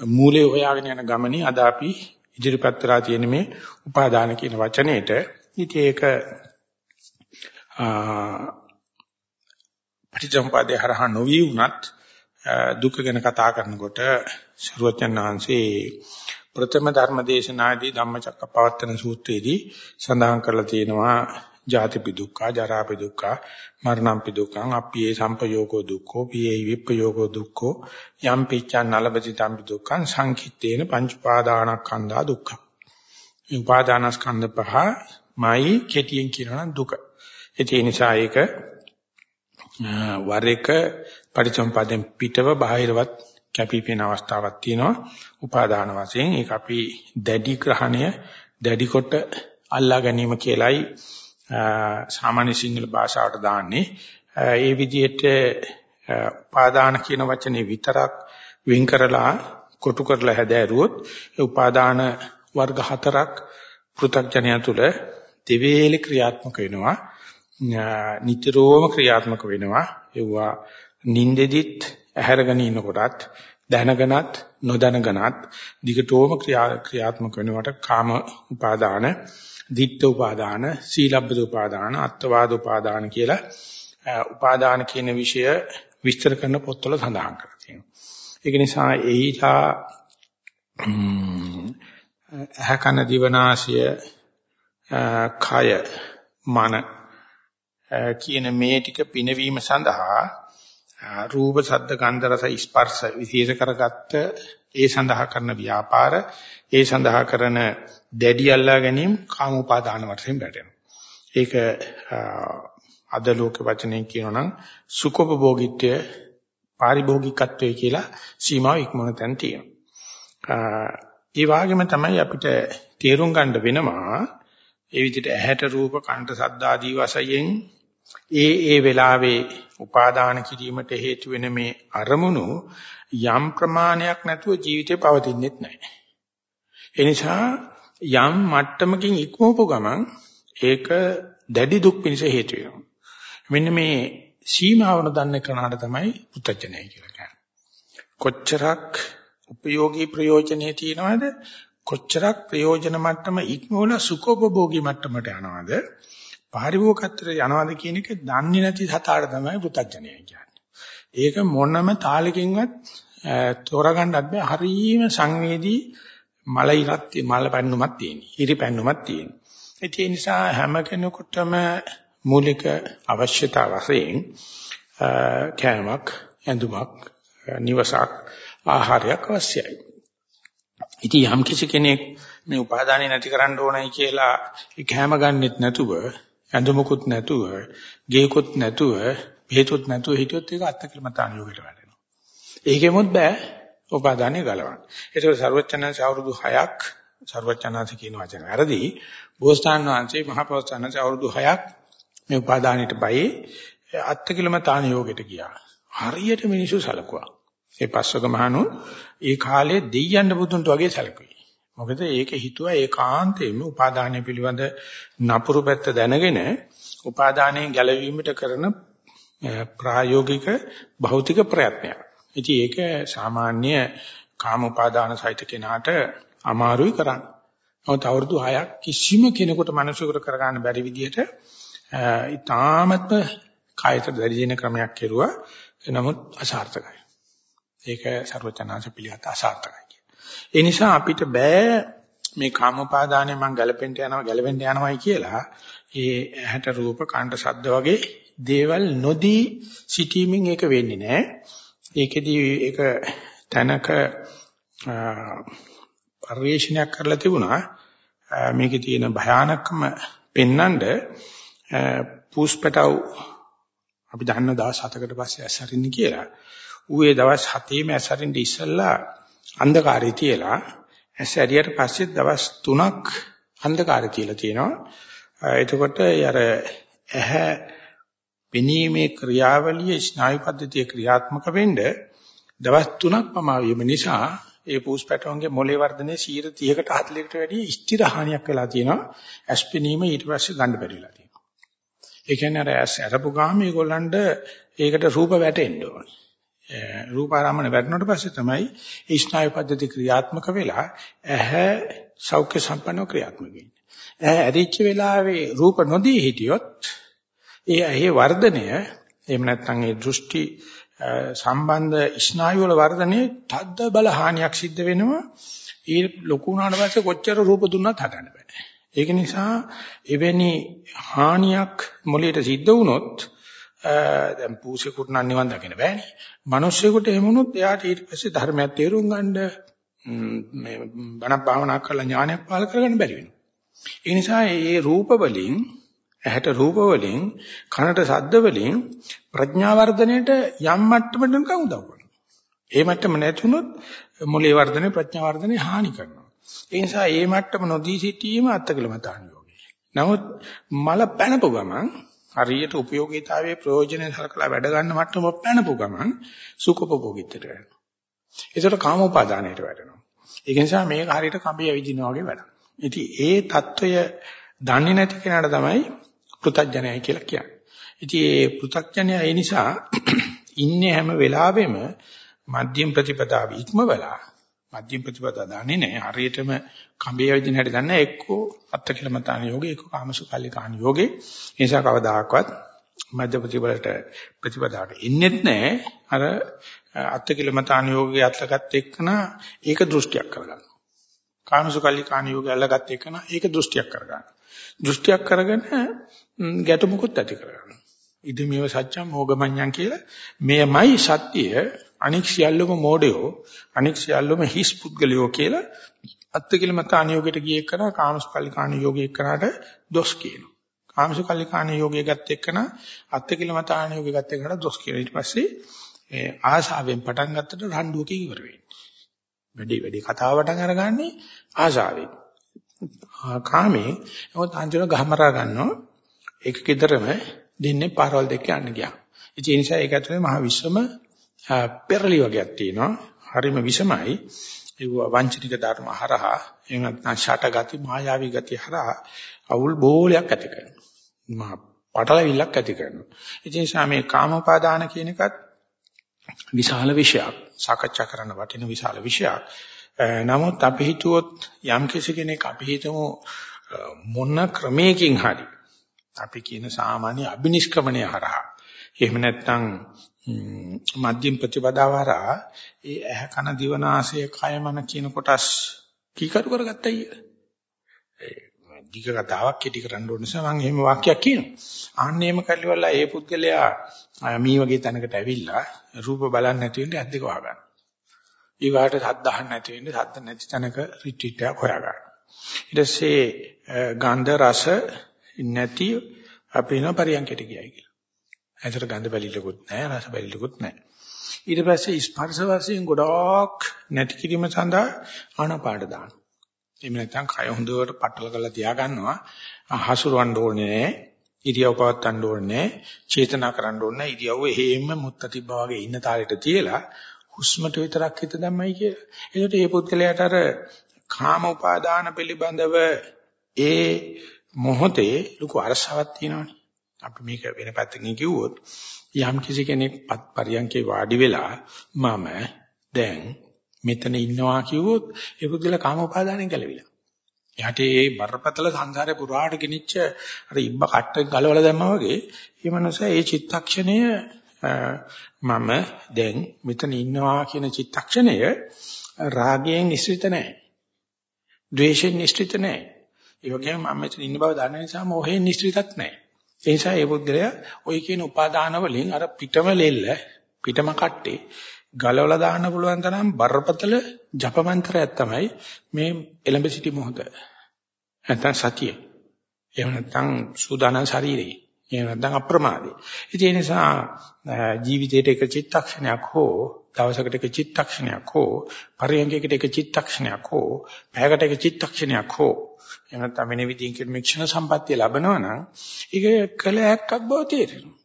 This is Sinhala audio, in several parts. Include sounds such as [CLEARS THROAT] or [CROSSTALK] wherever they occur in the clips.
මූලයේ හොයාගෙන යන ගමනේ අද අපි ඉදිරිපත් කරලා තියෙන මේ උපාදාන කියන වචනේට ඉතින් ඒක පටිච්චසමුප්පාදේ හරහා නොවි වුණත් දුක ගැන කතා කරනකොට සරුවචන් වහන්සේ ප්‍රථම ධර්ම දේශනාදී ධම්මචක්කපවත්තන සූත්‍රයේදී සඳහන් කරලා තියෙනවා ජාතිපි දුක්ඛ, ජරාපි දුක්ඛ, මරණම්පි දුක්ඛං, අප්පියේ සම්පයෝගෝ දුක්ඛෝ, පියේ විප්පයෝගෝ දුක්ඛෝ, යම් පිච්ඡන් නලබති තම්පි දුක්ඛං සංකිට්ඨේන පංච උපාදානස්කන්ධා දුක්ඛ. මේ උපාදානස්කන්ධ පහ මයි කෙටියෙන් කියනවා දුක. ඒ නිසා ඒක වර එක පරිසම්පාදයෙන් පිටව බාහිරවත් කැපිපෙන අවස්ථාවක් තියෙනවා උපාදාන වශයෙන් ඒක අපි දැඩි ග්‍රහණය දැඩි කොට අල්ලා ගැනීම කියලයි සාමාන්‍ය සිංහල භාෂාවට දාන්නේ. ඒ විදිහට උපාදාන කියන වචනේ විතරක් වෙන් කරලා කොටු කරලා හැදෑරුවොත් ඒ උපාදාන වර්ග හතරක් පෘථග්ජනය තුල දෙවේලි ක්‍රියාත්මක වෙනවා. නිතරම ක්‍රියාත්මක වෙනවා. ඒවා නින්දෙදිත් ඇහැරගෙන ඉන්නකොටත් දැනගෙනත් නොදැනගෙනත් දිගටම ක්‍රියාත්මක වෙනවට කාම උපාදාන, ditth උපාදාන, සීලබ්බත උපාදාන, අත්වාද උපාදාන කියලා උපාදාන කියන විෂය විස්තර කරන පොත්වල සඳහන් කරලා තියෙනවා. ඒක නිසා එහිලා අහකන දිවනාශය කය මන කියන මේ ටික පිනවීම සඳහා රූප ශබ්ද ගන්ධ රස ස්පර්ශ විශේෂ කරගත්ත ඒ සඳහා කරන ව්‍යාපාර ඒ සඳහා කරන දැඩි අල්ලා ගැනීම කාම උපාදාන වශයෙන් වැටෙනවා. ඒක අද ලෝක වචනෙන් කියනවා නම් සුඛෝපභෝගීත්වය පාරිභෝගිකත්වය කියලා සීමාව ඉක්මන තැන තියෙනවා. ඒ වගේම තමයි අපිට තේරුම් ගන්න වෙනවා ඒ විදිහට ඇහැට රූප කන්ට සද්ද ආදී වශයෙන් ඒ ඒ වෙලාවේ උපාදාන කිරීමට හේතු වෙන මේ අරමුණු යම් ප්‍රමාණයක් නැතුව ජීවිතේ පවතින්නේ නැහැ. ඒ නිසා යම් මට්ටමකින් ඉක්මවපු ගමන් ඒක දැඩි දුක් පිණිස හේතු වෙනවා. මෙන්න මේ සීමාවන දන්න කෙනාට තමයි පුත්තජනය කියලා කියන්නේ. කොච්චරක් උපයෝගී ප්‍රයෝජනේ තියනවද? කොච්චරක් ප්‍රයෝජන මට්ටම ඉක්මවලා සුඛෝපභෝගී මට්ටමට යනවද? පාරිභෝගකත්වයට යනවාද කියන එක දන්නේ නැති සතාට තමයි පුතඥය කියන්නේ. ඒක මොනම තාලකින්වත් තෝරගන්නත් බෑ. හරීම සංවේදී මල ඉරත් මල පැන්නුමක් තියෙන. ඉරි පැන්නුමක් තියෙන. ඒ නිසා හැම කෙනෙකුටම මූලික අවශ්‍යතා වශයෙන් කෑමක්, ඇඳුමක්, නිවසක්, ආහාරයක් අවශ්‍යයි. ඉතින් යම් කිසි කෙනෙක් මේ උපාදානෙ නැති කරන්න ඕනයි කියලා ඒ කෑම ගන්නෙත් නැතුව ඇඳුමකුත් නැතුව, ගේකුත් නැතුව, හේතුත් නැතුව හිටියොත් ඒක අත්කලමතාන යෝගයට වැටෙනවා. ඒකෙමුත් බෑ උපාදානෙ ගලවන්න. ඒක සර්වචනංශ අවුරුදු 6ක් සර්වචනංශ කියන වචන වැරදි. බෝසතාන් වහන්සේ මහ පොස්තනංශ අවුරුදු 6ක් මේ උපාදානෙට බයි අත්කලමතාන යෝගයට ගියා. හරියට මිනිස්සු සලකුවා. ඒ පස්වක මහණු ඒ කාලේ දෙයයන් බුදුන්ට වගේ සැලකුවේ. මොකද ඒක හිතුවා ඒකාන්තයෙන්ම උපාදානය පිළිබඳ නපුරු පැත්ත දැනගෙන උපාදානයෙන් ගැලවීමට කරන ප්‍රායෝගික භෞතික ප්‍රයත්නයක්. ඉතින් ඒක සාමාන්‍ය කාම උපාදාන සහිත කෙනාට අමාරුයි කරන්න. නමුත් අවුරුදු 6ක් කිසිම කෙනෙකුට මනසකට කරගන්න බැරි විදිහට ඊටාමත්ම කායත දැරිදින ක්‍රමයක් කෙරුවා. නමුත් අසාර්ථකයි. ඒක ਸਰවචනාංශ පිළිගත් අසාර්ථකයි. ඒ නිසා අපිට බෑ මේ කාමපාදානේ මං ගැලපෙන්න යනවා ගැලවෙන්න යනවායි කියලා ඒ ඇහැට රූප කණ්ඩ ශබ්ද වගේ දේවල් නොදී සිටීමෙන් ඒක වෙන්නේ නැහැ. ඒකෙදි ඒක තනක පරිශ්‍රණයක් කරලා තිබුණා. මේකේ තියෙන භයානකම පෙන්නඳ පුස්පටව අපි දන්න දවස් 7කට පස්සේ ඇසරින්න කියලා. ඌ ඒ දවස් 7ේම ඇසරින්න ඉස්සෙල්ලා අන්ධකාරය තියලා ඇස් ඇරියට පස්සේ දවස් 3ක් අන්ධකාරය තියලා තියෙනවා. එතකොට අර ඇහැ පෙනීමේ ක්‍රියාවලිය ස්නායු පද්ධතිය ක්‍රියාත්මක වෙන්න දවස් 3ක් පමා වීම නිසා ඒ පූස් පැටවන්ගේ මොලේ වර්ධනයේ 30කට 40කට වැඩි ස්ථිර හානියක් වෙලා තියෙනවා. ඇස් පෙනීම ඊට පස්සේ ගන්න බැරිලා තියෙනවා. ඒ කියන්නේ අර ඇස් අරපු ගාම මේගොල්ලන්ට ඒකට රූප වැටෙන්න ඕනේ. රූපාරාමන වැඩනට පස්සේ තමයි ඒ ස්නායු පද්ධති ක්‍රියාත්මක වෙලා ඇහැ සෞඛ්‍ය සම්පන්නව ක්‍රියාත්මක වෙන්නේ. ඇහැ ඇරිච්ච වෙලාවේ රූප නොදී හිටියොත් ඒ ඇහි වර්ධනය එහෙම නැත්නම් ඒ දෘෂ්ටි සම්බන්ධ ස්නායු වල වර්ධනයේ තද්ද බල හානියක් සිද්ධ වෙනවා. ඒ ලොකු වුණාට පස්සේ කොච්චර රූප දුන්නත් හදන්න බෑ. ඒක නිසා එවැනි හානියක් මොළයට සිද්ධ වුණොත් දැන් පූසෙකුට නම් නිවන් දකින්න බෑනේ. මිනිස්සෙකුට එහෙම වුණොත් එයාට ඊට පස්සේ ධර්මයක් තේරුම් ගන්න මේ බණක් භාවනා කරලා ඥානයක් පාල කරගන්න බැරි වෙනවා. ඒ නිසා මේ රූප වලින් ඇහැට රූප වලින් කනට ශබ්ද වලින් ප්‍රඥා වර්ධනයට යම් මට්ටමකට නිකන් උදව් කරනවා. ඒ මට්ටම නැතුනොත් මොලේ වර්ධනය ප්‍රඥා වර්ධනය හානි කරනවා. ඒ නිසා මේ මට්ටම නොදී සිටීම අත්කලමතාන් යෝගී. නමුත් මල පැනපු ගමන් හරියට උපයෝගීතාවයේ ප්‍රයෝජනෙ හරකලා වැඩ ගන්න මට්ටම පැනපු ගමන් සුඛපභෝගීත්වයට වැටෙනවා. ඒසර කාම උපාදානයට වැටෙනවා. ඒක නිසා මේක හරියට කඹය විදිනා වගේ වැඩක්. ඉතින් ඒ తত্ত্বය දන්නේ නැති කෙනාට තමයි පෘථග්ජනයයි කියලා කියන්නේ. ඉතින් ඒ පෘථග්ජනය ඒ නිසා [CLEARS THROAT] ඉන්නේ හැම වෙලාවෙම මධ්‍යම ප්‍රතිපදාව ඉක්මවලා මධ්‍යම ප්‍රතිපදාව දන්නේ නැහැ. හරියටම කඹේ ඇවිදින හැටි දන්නේ එක්කෝ අත්කලමතාන යෝගේ එක්කෝ කාමසුකල්ලිකාන යෝගේ. ඒ නිසා කවදාකවත් මධ්‍ය ප්‍රතිපලට ප්‍රතිපදාවට ඉන්නෙත් නැහැ. අර අත්කලමතාන යෝගේ අත්ලගත් එක්කන ඒක දෘෂ්ටියක් කරගන්නවා. කාමසුකල්ලි කාණ යෝගය අල්ලගත්ත එකන ඒක දෘෂ්ටියක් කරගන්න. දෘෂ්ටියක් කරගෙන ගැටමුකුත් ඇති කරගන්න. ඉදමේව සත්‍යම් මොගමඤ්ඤං කියලා මෙයමයි සත්‍ය අනික් සියල්ලම මෝඩයෝ අනික් සියල්ලම හිස් පුද්ගලයෝ කියලා අත්තිකිලමත අනියෝගයට ගියේ කරා කාමසුකල්ලි කාණ යෝගයේ කරාට දොස් කියනවා. කාමසුකල්ලි කාණ යෝගයේ ගත්ත එකන අත්තිකිලමත අනියෝගයේ ගත්ත එකනට දොස් කියනවා. ඊට පස්සේ ආශාවෙන් පටන් ගත්තට රණ්ඩුවක ඉවර වෙන්නේ. වැඩි වැඩි කතාව පටන් අරගන්නේ ආශාවෙන්. කාමේ නමුත් අන්තිම ගහමරා ගන්නවා. ඒක කිතරම දෙන්නේ පාරවල් දෙක යන්න ගියා. ඒ නිසා ඒක ඇතුලේ මහ විශ්වම පෙරලි වගේක් තියෙනවා. හරිම විෂමයි. ඒ වංචනික ධර්ම හරහා එහෙම නැත්නම් ෂටගති මායාවී ගති හරහා අවුල් බෝලයක් ඇති කරනවා. මහා පටලවිල්ලක් ඇති කරනවා. ඒ නිසා මේ කාමෝපාදාන කියන එකත් විශාල විෂයක්. සාකච්ඡා කරන්න වටින විශාල විෂයක්. නමුත් අපි හිතුවොත් යම් කෙනෙක් අපි හිතමු මොන ක්‍රමයකින් හරි අපි කියන සාමාන්‍ය අබිනිෂ්ක්‍මණය හරහා එහෙම නැත්නම් මධ්‍යම ප්‍රතිපදාව හරහා ඒ ඇහ කන දිවනාසය කය මන කියන කොටස් කීකරු කරගත්තයි දිග කතාවක් කෙටි කරන්න ඕන නිසා මම එහෙම වාක්‍යයක් කියනවා. ආන්න එහෙම කල්ලිවලා ඒ පුද්ගලයා මේ වගේ තැනකට ඇවිල්ලා රූප බලන්නේ නැති වෙන්නේ අද්දක වහගන්න. ඊගාට සද්ද අහන්න නැති වෙන්නේ සද්ද නැති තැනක රිට්‍රීට් එකක් හොයාගන්න. ඊට පස්සේ ගන්ධ රස නැති අපි වෙන පරියන්කයට ගියයි කියලා. ඇතර ගන්ධ බැලිලකුත් නැහැ රස බැලිලකුත් නැහැ. ඊට පස්සේ ස්පර්ශ වශයෙන් ගොඩක් නැති කිරීම සඳහා ආනාපාන දානවා. එහෙම නැත්නම් කය හොඳට පట్టල කරලා තියාගන්නවා. හසුරවන්න ඕනේ ඉරියව් පවත්වන්න ඕනේ චේතනා කරන්න ඕනේ ඉරියව්ව එහෙම මුත්ත තිබ්බා වගේ ඉන්න තාලෙට තියලා හුස්මට විතරක් හිත දැම්මයි කියලා. ඒකට මේ පුද්ගලයාට අර කාම උපාදාන පිළිබඳව ඒ මොහොතේ ලොකු අරසාවක් තියෙනවනේ. අපි මේක වෙන පැත්තකින් කිව්වොත් යම් කිසි කෙනෙක් පරියන්කේ වාඩි වෙලා මම දැන් මෙතන ඉන්නවා කිව්වොත් ඒ පුද්ගලයා කාම උපාදානෙන් ගැලවිලා. එයාට ඒ බරපතල සංසාරේ පුරාට ගෙනිච්ච අර ඉබ්බ කට්ට ගලවලා දැම්මා වගේ මේ මනුස්සයා ඒ චිත්තක්ෂණය මම දැන් මෙතන ඉන්නවා කියන චිත්තක්ෂණය රාගයෙන් නිස්සිත නැහැ. ද්වේෂයෙන් නිස්සිත නැහැ. ඒ වගේම මම මෙතන ඉන්න බව දන්න නිසා මොහෙන් නිස්සිතත් නැහැ. ඒ නිසා මේ පුද්ගලයා ওই කියන උපාදාන වලින් අර පිටම ලෙල්ල පිටම කට්ටේ ගලවලා දාන්න පුළුවන් තරම් බරපතල ජපමන්ත්‍රයක් තමයි මේ එලඹ සිටි මොහොත. නැත්නම් සතිය. එහෙම නැත්නම් සූදානම් ශරීරේ. එහෙම නැත්නම් අප්‍රමාදේ. ඉතින් ඒ නිසා ජීවිතේට එක චිත්තක්ෂණයක් හෝ දවසකට එක චිත්තක්ෂණයක් හෝ පරියන්කයකට එක චිත්තක්ෂණයක් හෝ පැයකට එක චිත්තක්ෂණයක් හෝ එහෙම නැත්නම් මෙන්න විදිහින් කියන මික්ෂණ සම්පත්තිය ලැබනවා නම් ඒක කළ හැක්කක් බව තේරෙනවා.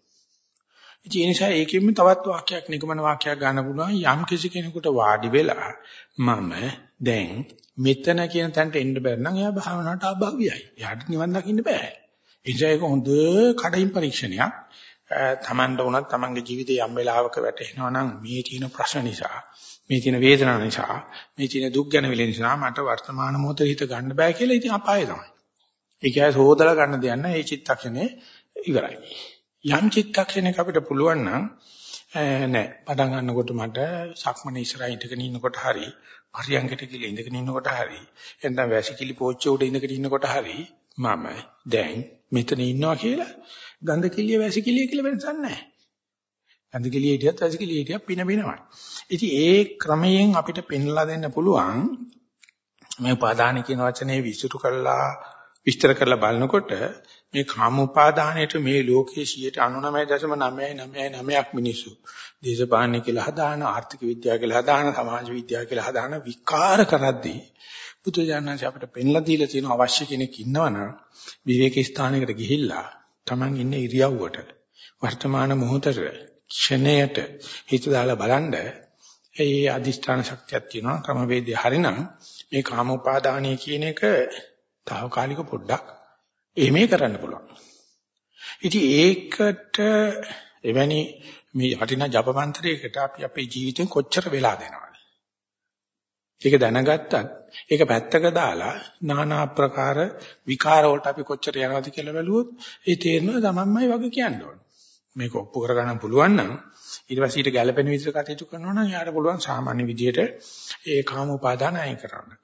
ඉතින් ඒ නිසා ඒකෙම තවත් වාක්‍යයක් නිගමන වාක්‍යයක් ගන්න පුළුවන් යම් කිසි කෙනෙකුට වාඩි වෙලා මම දැන් මෙතන කියන තැනට එන්න බැරි නම් එයා භාවනාවට අභාවියයි. එයාට නිවන් දකින්න බෑ. ඒ නිසා ඒක හොඳ කඩින් පරීක්ෂණයක්. තමන්ට උනත් තමන්ගේ ජීවිතේ යම් වෙලාවක වැටෙනවා නම් මේ තියෙන ප්‍රශ්න නිසා මේ තියෙන වේදනාව නිසා මේ තියෙන දුක් ගැන විල නිසා මට වර්තමාන මොහොතේ හිත ගන්න බෑ කියලා ඉතින් අපාය තමයි. ඒ කියන්නේ සෝදලා ගන්න දෙයක් නැහැ. ඒ චිත්තක්ෂණේ ඉවරයි. යම් චිත්තක්ෂණයක අපිට පුළුවන් නම් නෑ පටන් ගන්නකොට මට සක්මනේ ඉස්සරහින් ඉඳගෙන ඉන්නකොට හරි පරියංගට කියලා ඉඳගෙන ඉන්නකොට හරි එතන වැසිකිලි පෝච්චිය උඩ ඉඳගෙන ඉන්නකොට හරි මම දැන් මෙතන ඉන්නවා කියලා ගඳ කිලිය වැසිකිලිය කියලා වෙනසක් නැහැ. ගඳ කිලිය හිටියත් වැසිකිලිය හිටියත් පින වෙනවා. ඉතින් ඒ ක්‍රමයෙන් අපිට පෙන්ලා දෙන්න පුළුවන් මේ උපාදාන කියන වචනේ විසුරු කළා විස්තර කරලා බලනකොට මේ කාම උපාදානයේට මේ ලෝකයේ 99.999ක් මිනිස්සු දේශපාලන කියලා හදාන ආර්ථික විද්‍යාව කියලා හදාන සමාජ විද්‍යාව කියලා හදාන විකාර කරද්දී බුදුජානනාංශ අපිට පෙන්ලා දීලා තියෙන අවශ්‍ය කෙනෙක් ඉන්නවනම් විවේක ස්ථානයකට ගිහිල්ලා Taman ඉන්නේ ඉරියව්වට වර්තමාන මොහොතට ක්ෂණයට හිත දාලා බලන්න ඒ අදිෂ්ඨාන ශක්තියක් තියෙනවා ක්‍රමවේදය හරිනම් මේ කාම උපාදානය කියන එක తాවකාලික පොඩ්ඩක් එහෙමේ කරන්න පුළුවන්. ඉතින් ඒකට එවැනි මේ වටිනා ජපමන්ත්‍රයකට අපි අපේ ජීවිතෙන් කොච්චර වෙලා දෙනවද? ඒක දැනගත්තත් ඒක පැත්තක දාලා নানা ආකාර විකාර වලට අපි කොච්චර යනවද කියලා බැලුවොත් ඒ තේරෙනවා තමන්මයි වගේ කියන්න ඕනේ. මේක ඔප්පු කරගන්න පුළුවන් නම් ඊට පස්සේ ඊට ගැළපෙන විදිහට කටයුතු කරනවා නම් යාට පුළුවන් සාමාන්‍ය විදිහට ඒ කාම උපාදාන අයින් කරන්න.